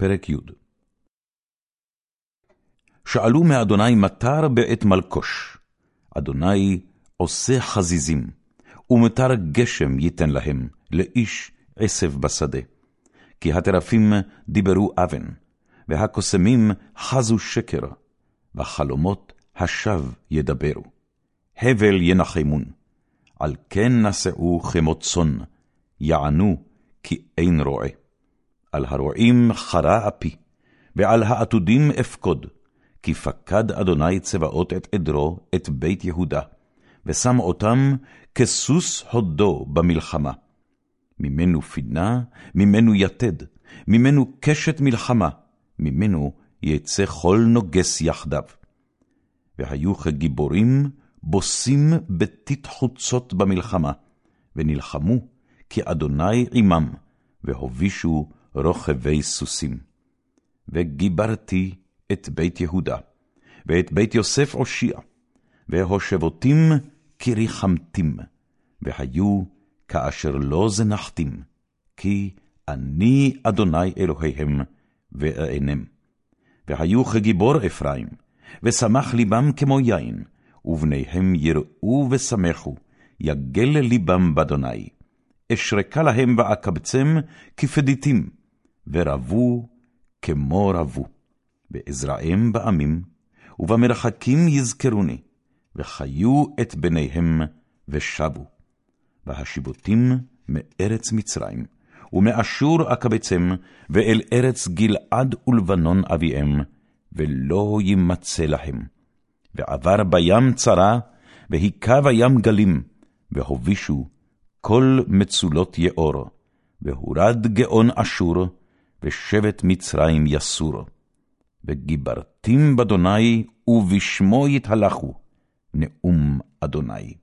פרק י. שאלו מאדוני מטר בעת מלקוש, אדוני עושה חזיזים, ומטר גשם ייתן להם, לאיש עשב בשדה. כי הטרפים דיברו אבן, והקוסמים חזו שקר, וחלומות השווא ידברו. הבל ינחמון, על כן נשאו כמות צאן, יענו כי אין רועה. על הרועים חרה אפי, ועל העתודים אפקוד, כי פקד אדוני צבאות את עדרו, את בית יהודה, ושם אותם כסוס הודו במלחמה. ממנו פינה, ממנו יתד, ממנו קשת מלחמה, ממנו יצא כל נוגס יחדיו. והיו כגיבורים בוסים בטיט חוצות במלחמה, ונלחמו, כי אדוני עמם, והובישו רוכבי סוסים. וגיברתי את בית יהודה, ואת בית יוסף הושיע, והושבותים כריחמתים, והיו כאשר לא זנחתים, כי אני אדוני אלוהיהם, ואענם. והיו כגיבור אפרים, ושמח ליבם כמו יין, ובניהם יראו ושמחו, יגל ליבם באדוני. אשרקה להם ואקבצם כפדיתים, ורבו כמו רבו. ואזרעם בעמים, ובמרחקים יזכרוני, וחיו את בניהם ושבו. והשיבותים מארץ מצרים, ומאשור אקבצם, ואל ארץ גלעד ולבנון אביהם, ולא יימצא להם. ועבר בים צרה, והיכה בים גלים, והובישו כל מצולות יאור, והורד גאון אשור, ושבט מצרים יסור. וגיברתים באדוני, ובשמו יתהלכו, נאום אדוני.